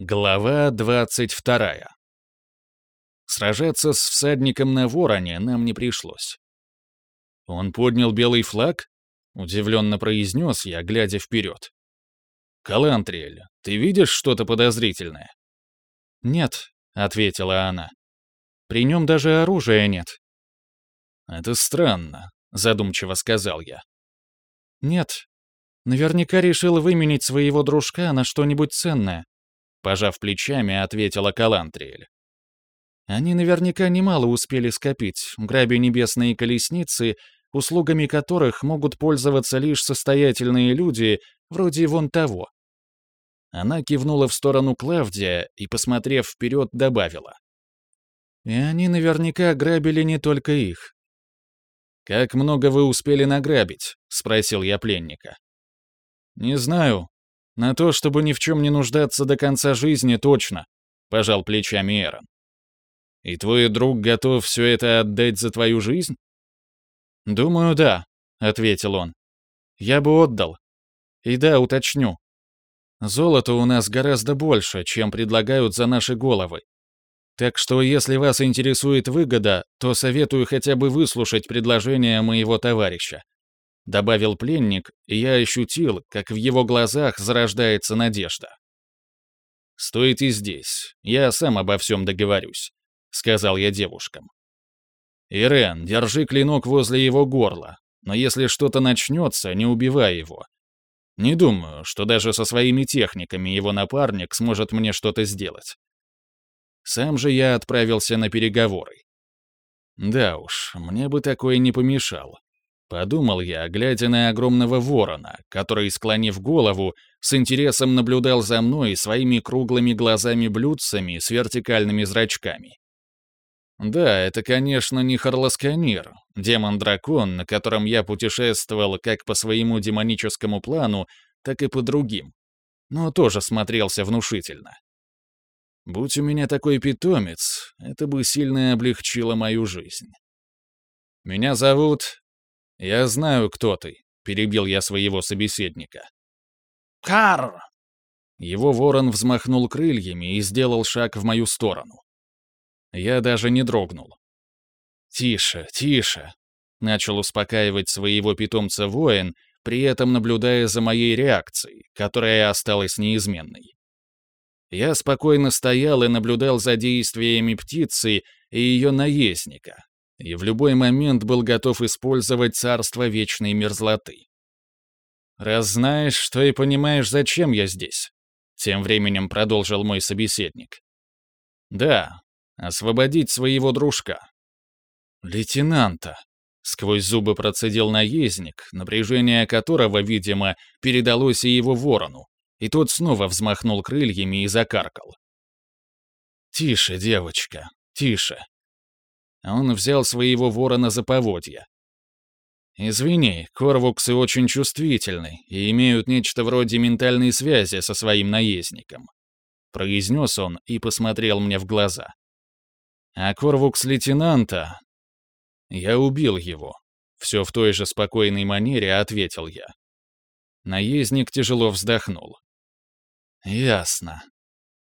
Глава 22. Сражаться с всадником на вороне нам не пришлось. «Он поднял белый флаг?» — удивленно произнес я, глядя вперед. «Калантриэль, ты видишь что-то подозрительное?» «Нет», — ответила она. «При нем даже оружия нет». «Это странно», — задумчиво сказал я. «Нет. Наверняка решил выменить своего дружка на что-нибудь ценное. Пожав плечами, ответила Калантриэль. Они наверняка немало успели скопить, грабя небесные колесницы, услугами которых могут пользоваться лишь состоятельные люди, вроде вон того. Она кивнула в сторону Клавдия и, посмотрев вперед, добавила. И они наверняка грабили не только их. «Как много вы успели награбить?» — спросил я пленника. «Не знаю. На то, чтобы ни в чем не нуждаться до конца жизни, точно», — пожал плечами Эрон. «И твой друг готов все это отдать за твою жизнь?» «Думаю, да», — ответил он. «Я бы отдал. И да, уточню. Золота у нас гораздо больше, чем предлагают за наши головы. Так что, если вас интересует выгода, то советую хотя бы выслушать предложение моего товарища добавил пленник, и я ощутил, как в его глазах зарождается надежда. «Стоит и здесь. Я сам обо всем договорюсь», — сказал я девушкам. «Ирен, держи клинок возле его горла, но если что-то начнется, не убивай его. Не думаю, что даже со своими техниками его напарник сможет мне что-то сделать». Сам же я отправился на переговоры. Да уж, мне бы такое не помешало. Подумал я, глядя на огромного ворона, который, склонив голову, с интересом наблюдал за мной своими круглыми глазами-блюдцами с вертикальными зрачками. Да, это, конечно, не Харласканир, демон-дракон, на котором я путешествовал как по своему демоническому плану, так и по другим, но тоже смотрелся внушительно. Будь у меня такой питомец, это бы сильно облегчило мою жизнь. Меня зовут «Я знаю, кто ты», — перебил я своего собеседника. «Кар!» Его ворон взмахнул крыльями и сделал шаг в мою сторону. Я даже не дрогнул. «Тише, тише», — начал успокаивать своего питомца воин, при этом наблюдая за моей реакцией, которая осталась неизменной. Я спокойно стоял и наблюдал за действиями птицы и ее наездника, и в любой момент был готов использовать царство вечной мерзлоты. «Раз знаешь, что и понимаешь, зачем я здесь», — тем временем продолжил мой собеседник. «Да, освободить своего дружка». «Лейтенанта», — сквозь зубы процедил наездник, напряжение которого, видимо, передалось и его ворону, и тот снова взмахнул крыльями и закаркал. «Тише, девочка, тише. Он взял своего ворона за поводья. «Извини, корвуксы очень чувствительны и имеют нечто вроде ментальной связи со своим наездником», — произнес он и посмотрел мне в глаза. «А корвукс лейтенанта...» «Я убил его», — все в той же спокойной манере ответил я. Наездник тяжело вздохнул. «Ясно.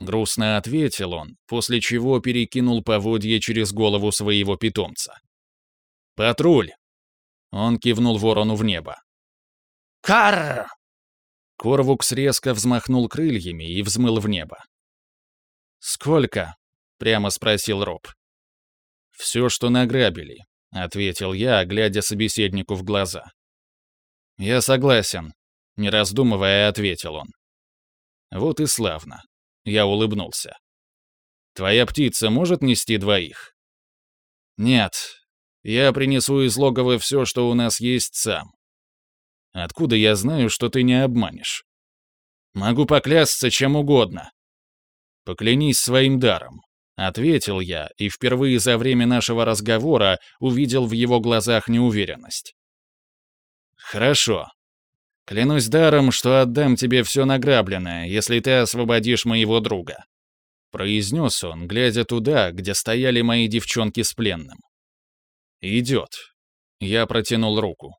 Грустно ответил он, после чего перекинул поводье через голову своего питомца. «Патруль!» Он кивнул ворону в небо. «Карр!» Корвукс резко взмахнул крыльями и взмыл в небо. «Сколько?» — прямо спросил Роб. «Все, что награбили», — ответил я, глядя собеседнику в глаза. «Я согласен», — не раздумывая, ответил он. «Вот и славно. Я улыбнулся. «Твоя птица может нести двоих?» «Нет. Я принесу из логова все, что у нас есть сам. Откуда я знаю, что ты не обманешь? Могу поклясться чем угодно. Поклянись своим даром, ответил я и впервые за время нашего разговора увидел в его глазах неуверенность. Хорошо. Клянусь даром, что отдам тебе все награбленное, если ты освободишь моего друга», — произнес он, глядя туда, где стояли мои девчонки с пленным. «Идет». Я протянул руку.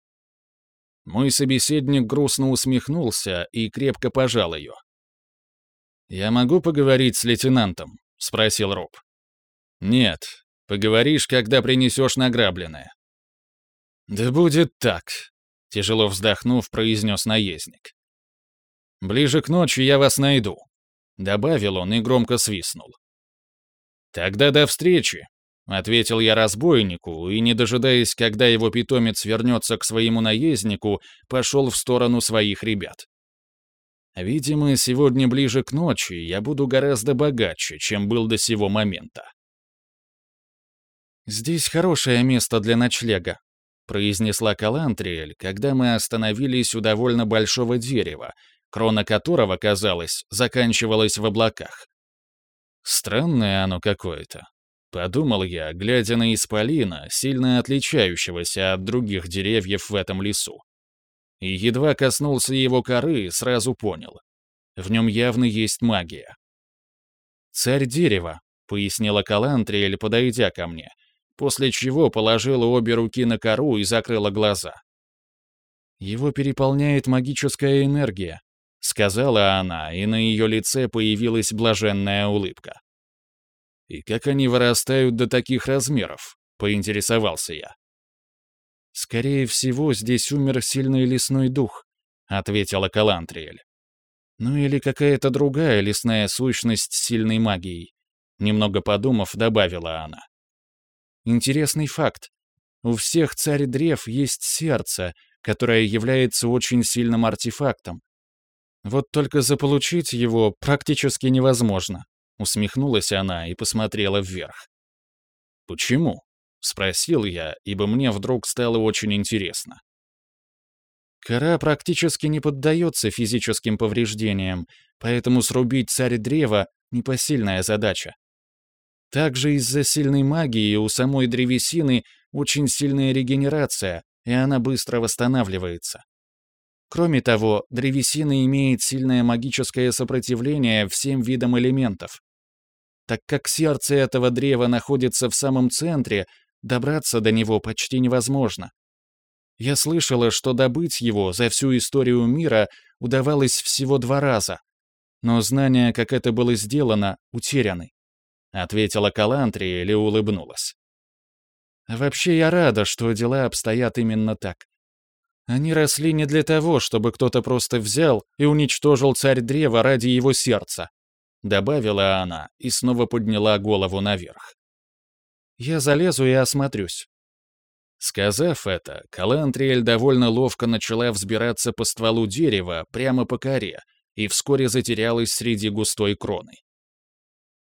Мой собеседник грустно усмехнулся и крепко пожал ее. «Я могу поговорить с лейтенантом?» — спросил Роб. «Нет. Поговоришь, когда принесешь награбленное». «Да будет так», — тяжело вздохнув, произнес наездник. «Ближе к ночи я вас найду», — добавил он и громко свистнул. «Тогда до встречи», — ответил я разбойнику, и, не дожидаясь, когда его питомец вернется к своему наезднику, пошел в сторону своих ребят. Видимо, сегодня ближе к ночи я буду гораздо богаче, чем был до сего момента. «Здесь хорошее место для ночлега», — произнесла Калантриэль, когда мы остановились у довольно большого дерева, крона которого, казалось, заканчивалась в облаках. Странное оно какое-то. Подумал я, глядя на исполина, сильно отличающегося от других деревьев в этом лесу. И едва коснулся его коры, сразу понял. В нем явно есть магия. «Царь дерева», — пояснила Калантриэль, подойдя ко мне, после чего положила обе руки на кору и закрыла глаза. «Его переполняет магическая энергия», — сказала она, и на ее лице появилась блаженная улыбка. «И как они вырастают до таких размеров?» — поинтересовался я. «Скорее всего, здесь умер сильный лесной дух», — ответила Калантриэль. «Ну или какая-то другая лесная сущность с сильной магией», — немного подумав, добавила она. «Интересный факт. У всех царь древ есть сердце, которое является очень сильным артефактом. Вот только заполучить его практически невозможно. Усмехнулась она и посмотрела вверх. «Почему?» — спросил я, ибо мне вдруг стало очень интересно. Кора практически не поддается физическим повреждениям, поэтому срубить царь древа — непосильная задача. Также из-за сильной магии у самой древесины очень сильная регенерация, и она быстро восстанавливается. Кроме того, древесина имеет сильное магическое сопротивление всем видам элементов. Так как сердце этого древа находится в самом центре, добраться до него почти невозможно. Я слышала, что добыть его за всю историю мира удавалось всего два раза. Но знания, как это было сделано, утеряны. Ответила Калантри или улыбнулась. Вообще я рада, что дела обстоят именно так. Они росли не для того, чтобы кто-то просто взял и уничтожил царь древа ради его сердца. Добавила она и снова подняла голову наверх. «Я залезу и осмотрюсь». Сказав это, Калантриэль довольно ловко начала взбираться по стволу дерева прямо по коре и вскоре затерялась среди густой кроны.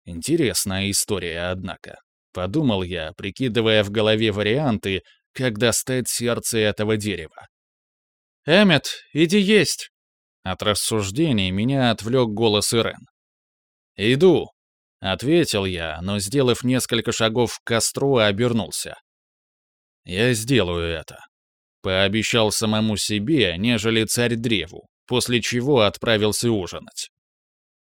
Интересная история, однако. Подумал я, прикидывая в голове варианты, как достать сердце этого дерева. «Эммет, иди есть!» От рассуждений меня отвлек голос Ирен. «Иду», — ответил я, но, сделав несколько шагов к костру, обернулся. «Я сделаю это», — пообещал самому себе, нежели царь древу, после чего отправился ужинать.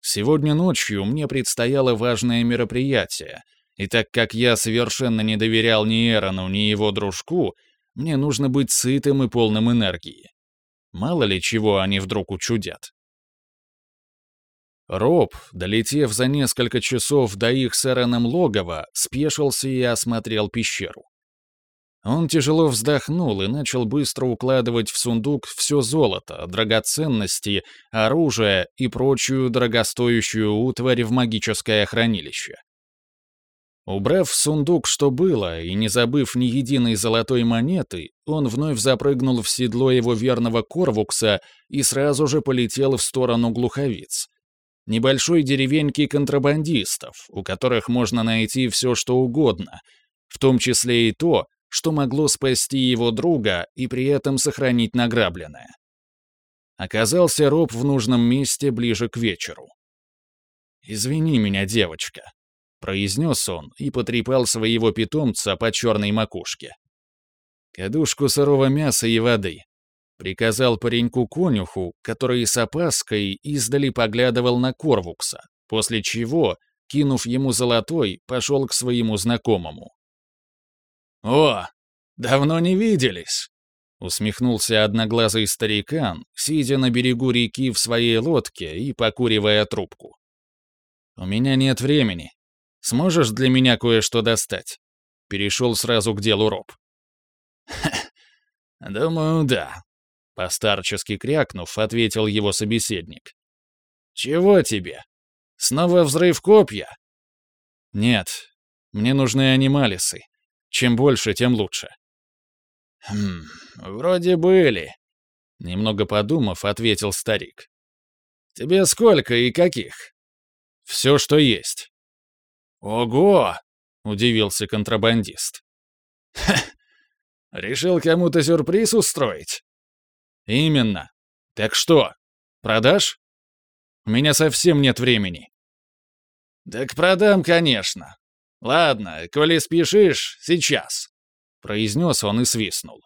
Сегодня ночью мне предстояло важное мероприятие, и так как я совершенно не доверял ни Эрону, ни его дружку, мне нужно быть сытым и полным энергии. Мало ли чего они вдруг учудят. Роб, долетев за несколько часов до их с Эроном логова, спешился и осмотрел пещеру. Он тяжело вздохнул и начал быстро укладывать в сундук все золото, драгоценности, оружие и прочую дорогостоящую утварь в магическое хранилище. Убрав в сундук, что было, и не забыв ни единой золотой монеты, он вновь запрыгнул в седло его верного Корвукса и сразу же полетел в сторону глуховиц небольшой деревеньки контрабандистов, у которых можно найти все, что угодно, в том числе и то, что могло спасти его друга и при этом сохранить награбленное. Оказался Роб в нужном месте ближе к вечеру. «Извини меня, девочка», — произнес он и потрепал своего питомца по черной макушке. «Кадушку сырого мяса и воды. Приказал пареньку-конюху, который с опаской издали поглядывал на Корвукса, после чего, кинув ему золотой, пошел к своему знакомому. «О, давно не виделись!» — усмехнулся одноглазый старикан, сидя на берегу реки в своей лодке и покуривая трубку. «У меня нет времени. Сможешь для меня кое-что достать?» Перешел сразу к делу Роб. «Думаю, да», — постарчески крякнув, ответил его собеседник. «Чего тебе? Снова взрыв копья?» «Нет, мне нужны анималисы. Чем больше, тем лучше». «Хм, вроде были», — немного подумав, ответил старик. «Тебе сколько и каких?» «Все, что есть». «Ого!» — удивился контрабандист. «Ха! Решил кому-то сюрприз устроить?» «Именно. Так что, продашь? У меня совсем нет времени». «Так продам, конечно. Ладно, коли спешишь, сейчас», — произнес он и свистнул.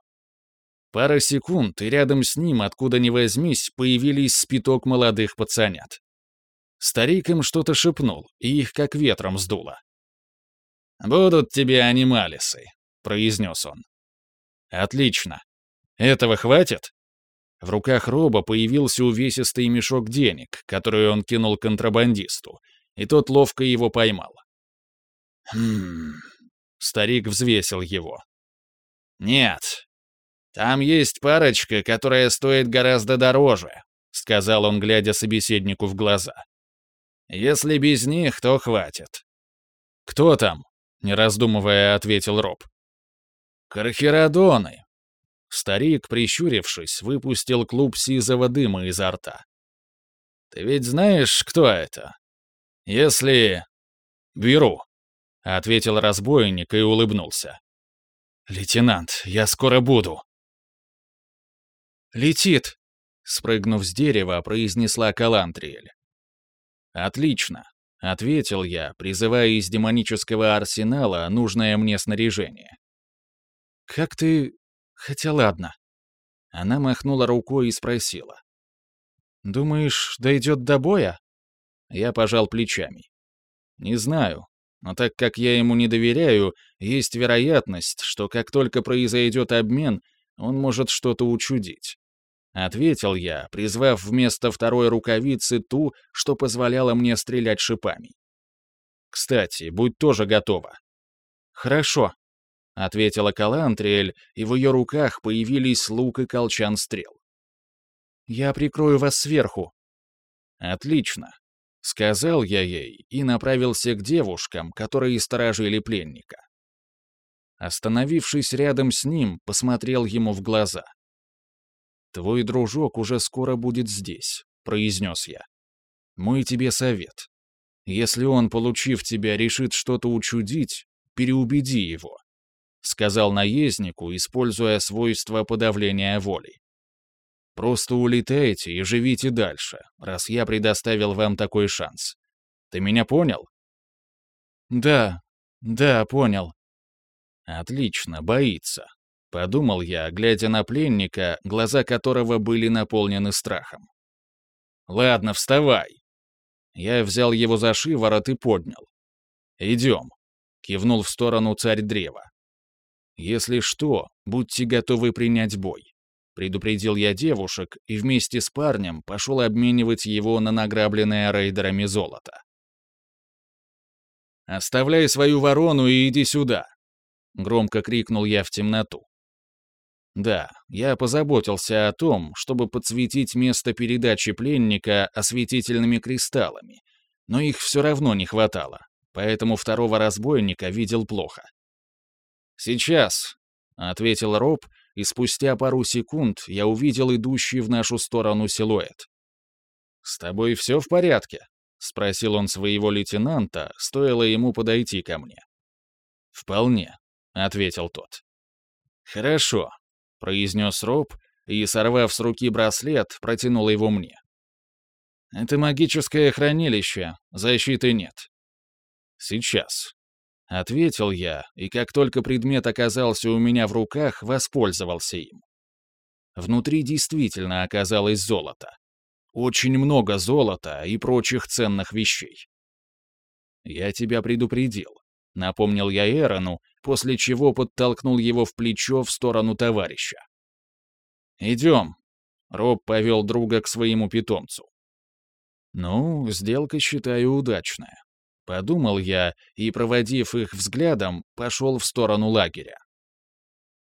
Пара секунд, и рядом с ним, откуда ни возьмись, появились спиток молодых пацанят. Старик им что-то шепнул, и их как ветром сдуло. «Будут тебе анималисы», — произнес он. «Отлично. Этого хватит?» В руках Роба появился увесистый мешок денег, который он кинул контрабандисту, и тот ловко его поймал. «Хм...» Старик взвесил его. «Нет. Там есть парочка, которая стоит гораздо дороже», — сказал он, глядя собеседнику в глаза. «Если без них, то хватит». «Кто там?» — не раздумывая, ответил Роб. «Кархерадоны». Старик, прищурившись, выпустил клуб сизого дыма изо рта. «Ты ведь знаешь, кто это? Если...» «Беру», — ответил разбойник и улыбнулся. «Лейтенант, я скоро буду». «Летит!» — спрыгнув с дерева, произнесла Калантриэль. «Отлично», — ответил я, призывая из демонического арсенала нужное мне снаряжение. «Как ты... Хотя ладно». Она махнула рукой и спросила. «Думаешь, дойдет до боя?» Я пожал плечами. «Не знаю, но так как я ему не доверяю, есть вероятность, что как только произойдет обмен, он может что-то учудить. Ответил я, призвав вместо второй рукавицы ту, что позволяла мне стрелять шипами. Кстати, будь тоже готова. Хорошо, ответила Калантриэль, и в ее руках появились лук и колчан стрел. Я прикрою вас сверху. Отлично, сказал я ей и направился к девушкам, которые сторожили пленника. Остановившись рядом с ним, посмотрел ему в глаза. «Твой дружок уже скоро будет здесь», — произнес я. «Мой тебе совет. Если он, получив тебя, решит что-то учудить, переубеди его», — сказал наезднику, используя свойство подавления воли. «Просто улетайте и живите дальше, раз я предоставил вам такой шанс. Ты меня понял?» «Да, да, понял». «Отлично, боится», Подумал я, глядя на пленника, глаза которого были наполнены страхом. «Ладно, вставай!» Я взял его за шиворот и поднял. «Идем», — кивнул в сторону царь древа. «Если что, будьте готовы принять бой», — предупредил я девушек и вместе с парнем пошел обменивать его на награбленное рейдерами золото. «Оставляй свою ворону и иди сюда!» — громко крикнул я в темноту. Да, я позаботился о том, чтобы подсветить место передачи пленника осветительными кристаллами, но их все равно не хватало, поэтому второго разбойника видел плохо. «Сейчас», — ответил Роб, и спустя пару секунд я увидел идущий в нашу сторону силуэт. «С тобой все в порядке?» — спросил он своего лейтенанта, стоило ему подойти ко мне. «Вполне», — ответил тот. «Хорошо, произнес Роб и, сорвав с руки браслет, протянул его мне. «Это магическое хранилище, защиты нет». «Сейчас», — ответил я, и как только предмет оказался у меня в руках, воспользовался им. Внутри действительно оказалось золото. Очень много золота и прочих ценных вещей. «Я тебя предупредил», — напомнил я Эрону, после чего подтолкнул его в плечо в сторону товарища. «Идем», — Роб повел друга к своему питомцу. Ну, сделка, считаю, удачная. Подумал я и, проводив их взглядом, пошел в сторону лагеря.